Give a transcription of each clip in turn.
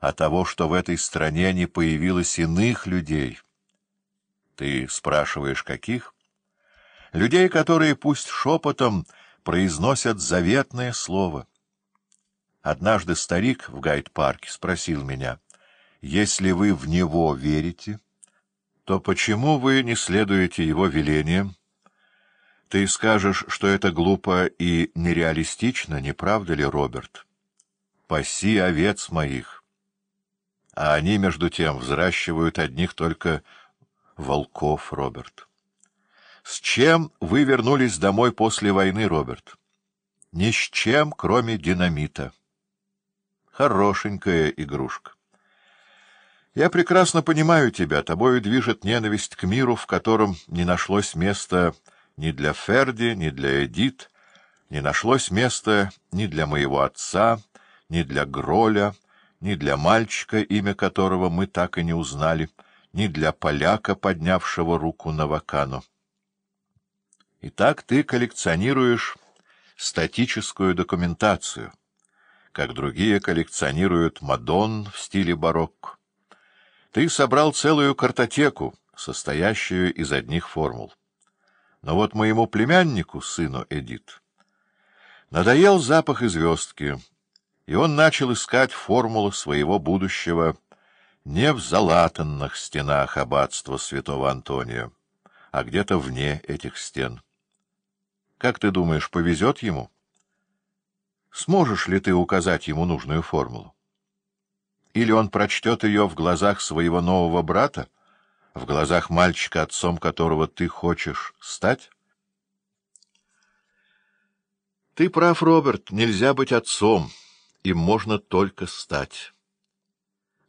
а того, что в этой стране не появилось иных людей. Ты спрашиваешь, каких? Людей, которые пусть шепотом произносят заветное слово. Однажды старик в гайд-парке спросил меня, «Если вы в него верите, то почему вы не следуете его велениям?» Ты скажешь, что это глупо и нереалистично, не правда ли, Роберт? Паси овец моих. А они, между тем, взращивают одних только волков, Роберт. С чем вы вернулись домой после войны, Роберт? Ни с чем, кроме динамита. Хорошенькая игрушка. Я прекрасно понимаю тебя. Тобою движет ненависть к миру, в котором не нашлось места ни для Ферди, ни для Эдит, не нашлось места ни для моего отца, ни для Гроля, ни для мальчика, имя которого мы так и не узнали, ни для поляка, поднявшего руку на Вакану. Итак, ты коллекционируешь статическую документацию, как другие коллекционируют Мадон в стиле барокко. Ты собрал целую картотеку, состоящую из одних формул. Но вот моему племяннику, сыну Эдит, надоел запах и звездки, и он начал искать формулу своего будущего не в залатанных стенах аббатства святого Антония, а где-то вне этих стен. Как ты думаешь, повезет ему? Сможешь ли ты указать ему нужную формулу? Или он прочтет ее в глазах своего нового брата? — в глазах мальчика, отцом которого ты хочешь стать? Ты прав, Роберт, нельзя быть отцом, им можно только стать.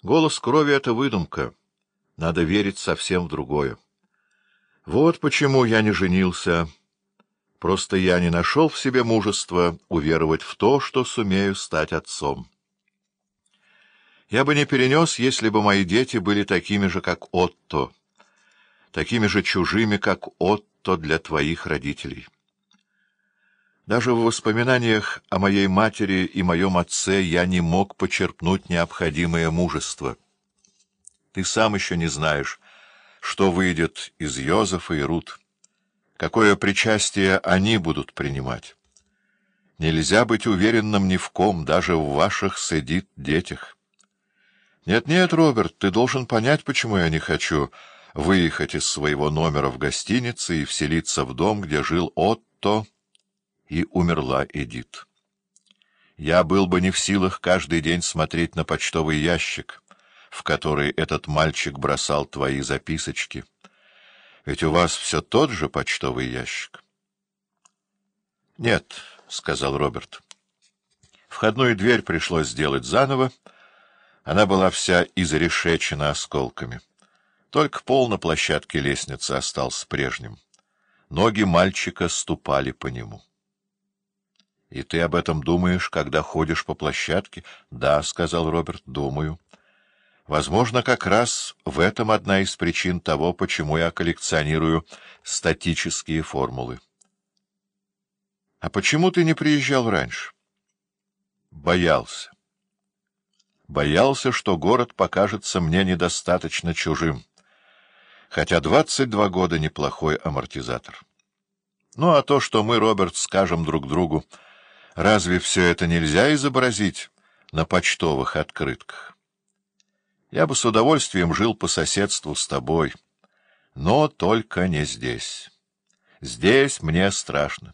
Голос крови — это выдумка, надо верить совсем в другое. Вот почему я не женился. Просто я не нашел в себе мужества уверовать в то, что сумею стать отцом. Я бы не перенес, если бы мои дети были такими же, как Отто, такими же чужими, как Отто для твоих родителей. Даже в воспоминаниях о моей матери и моем отце я не мог почерпнуть необходимое мужество. Ты сам еще не знаешь, что выйдет из Йозефа и Рут, какое причастие они будут принимать. Нельзя быть уверенным ни в ком, даже в ваших сидит детях. Нет-нет, Роберт, ты должен понять, почему я не хочу выехать из своего номера в гостинице и вселиться в дом, где жил Отто, и умерла Эдит. Я был бы не в силах каждый день смотреть на почтовый ящик, в который этот мальчик бросал твои записочки. Ведь у вас все тот же почтовый ящик. — Нет, — сказал Роберт. Входную дверь пришлось сделать заново, — она была вся изрешечена осколками. Только пол на площадке лестницы остался прежним. Ноги мальчика ступали по нему. — И ты об этом думаешь, когда ходишь по площадке? — Да, — сказал Роберт, — думаю. Возможно, как раз в этом одна из причин того, почему я коллекционирую статические формулы. — А почему ты не приезжал раньше? — Боялся боялся, что город покажется мне недостаточно чужим, хотя двадцать два года — неплохой амортизатор. Ну, а то, что мы, Роберт, скажем друг другу, разве все это нельзя изобразить на почтовых открытках? Я бы с удовольствием жил по соседству с тобой, но только не здесь. Здесь мне страшно.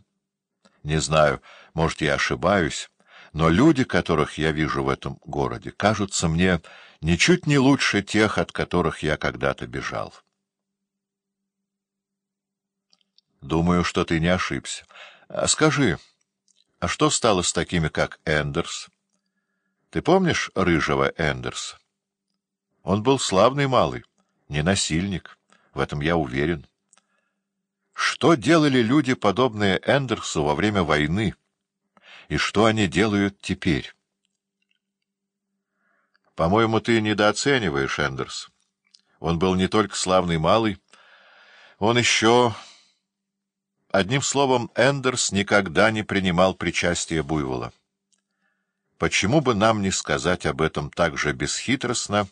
Не знаю, может, я ошибаюсь, но люди, которых я вижу в этом городе, кажутся мне ничуть не лучше тех, от которых я когда-то бежал. Думаю, что ты не ошибся. А скажи, а что стало с такими, как Эндерс? Ты помнишь рыжего Эндерса? Он был славный малый, не насильник, в этом я уверен. Что делали люди, подобные Эндерсу, во время войны? и что они делают теперь. По-моему, ты недооцениваешь Эндерс. Он был не только славный малый, он еще... Одним словом, Эндерс никогда не принимал причастия Буйвола. Почему бы нам не сказать об этом так же бесхитростно,